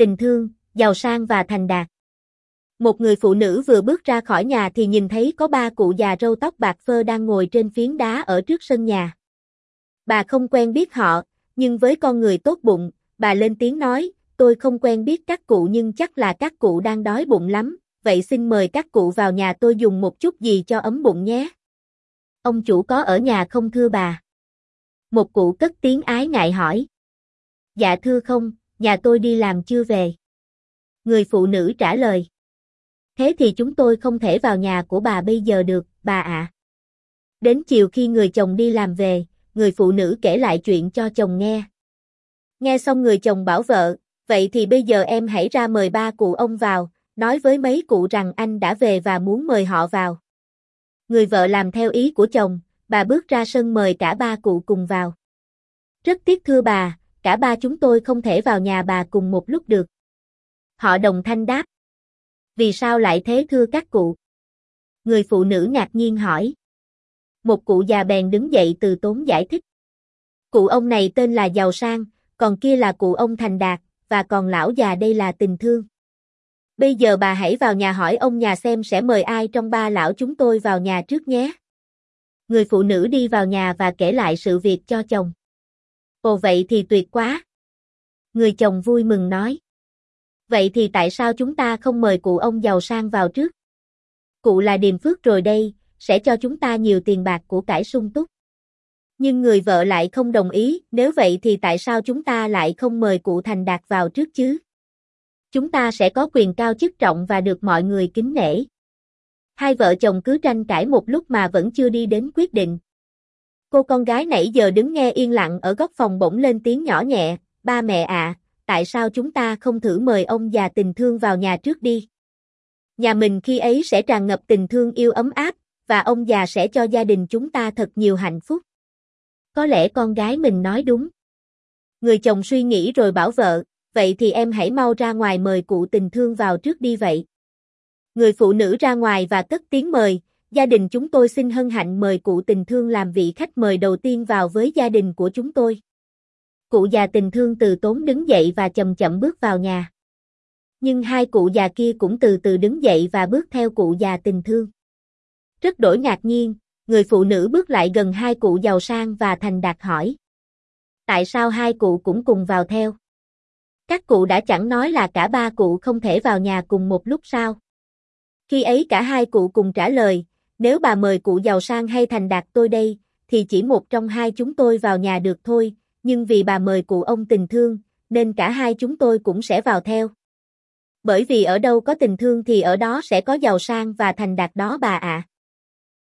tình thương, giàu sang và thành đạt. Một người phụ nữ vừa bước ra khỏi nhà thì nhìn thấy có ba cụ già râu tóc bạc phơ đang ngồi trên phiến đá ở trước sân nhà. Bà không quen biết họ, nhưng với con người tốt bụng, bà lên tiếng nói, tôi không quen biết các cụ nhưng chắc là các cụ đang đói bụng lắm, vậy xin mời các cụ vào nhà tôi dùng một chút gì cho ấm bụng nhé. Ông chủ có ở nhà không thưa bà? Một cụ cất tiếng ái ngại hỏi. Dạ thưa không, nhà tôi đi làm chưa về. Người phụ nữ trả lời. Thế thì chúng tôi không thể vào nhà của bà bây giờ được, bà ạ. Đến chiều khi người chồng đi làm về, người phụ nữ kể lại chuyện cho chồng nghe. Nghe xong người chồng bảo vợ, vậy thì bây giờ em hãy ra mời ba cụ ông vào, nói với mấy cụ rằng anh đã về và muốn mời họ vào. Người vợ làm theo ý của chồng, bà bước ra sân mời cả ba cụ cùng vào. Rất tiếc thưa bà, cả ba chúng tôi không thể vào nhà bà cùng một lúc được. Họ đồng thanh đáp. Vì sao lại thế thưa các cụ? Người phụ nữ ngạc nhiên hỏi. Một cụ già bèn đứng dậy từ tốn giải thích. Cụ ông này tên là Giàu Sang, còn kia là cụ ông Thành Đạt, và còn lão già đây là Tình Thương. Bây giờ bà hãy vào nhà hỏi ông nhà xem sẽ mời ai trong ba lão chúng tôi vào nhà trước nhé. Người phụ nữ đi vào nhà và kể lại sự việc cho chồng. Ồ vậy thì tuyệt quá. Người chồng vui mừng nói. Vậy thì tại sao chúng ta không mời cụ ông giàu sang vào trước? Cụ là điềm phước rồi đây, sẽ cho chúng ta nhiều tiền bạc của cải sung túc. Nhưng người vợ lại không đồng ý, nếu vậy thì tại sao chúng ta lại không mời cụ thành đạt vào trước chứ? Chúng ta sẽ có quyền cao chức trọng và được mọi người kính nể. Hai vợ chồng cứ tranh cãi một lúc mà vẫn chưa đi đến quyết định. Cô con gái nãy giờ đứng nghe yên lặng ở góc phòng bỗng lên tiếng nhỏ nhẹ, ba mẹ ạ, tại sao chúng ta không thử mời ông già tình thương vào nhà trước đi? Nhà mình khi ấy sẽ tràn ngập tình thương yêu ấm áp, và ông già sẽ cho gia đình chúng ta thật nhiều hạnh phúc. Có lẽ con gái mình nói đúng. Người chồng suy nghĩ rồi bảo vợ, vậy thì em hãy mau ra ngoài mời cụ tình thương vào trước đi vậy. Người phụ nữ ra ngoài và cất tiếng mời, gia đình chúng tôi xin hân hạnh mời cụ tình thương làm vị khách mời đầu tiên vào với gia đình của chúng tôi. Cụ già tình thương từ tốn đứng dậy và chậm chậm bước vào nhà. Nhưng hai cụ già kia cũng từ từ đứng dậy và bước theo cụ già tình thương. Rất đổi ngạc nhiên, người phụ nữ bước lại gần hai cụ giàu sang và thành đạt hỏi. Tại sao hai cụ cũng cùng vào theo? Các cụ đã chẳng nói là cả ba cụ không thể vào nhà cùng một lúc sao? Khi ấy cả hai cụ cùng trả lời, nếu bà mời cụ giàu sang hay thành đạt tôi đây, thì chỉ một trong hai chúng tôi vào nhà được thôi, nhưng vì bà mời cụ ông tình thương, nên cả hai chúng tôi cũng sẽ vào theo. Bởi vì ở đâu có tình thương thì ở đó sẽ có giàu sang và thành đạt đó bà ạ.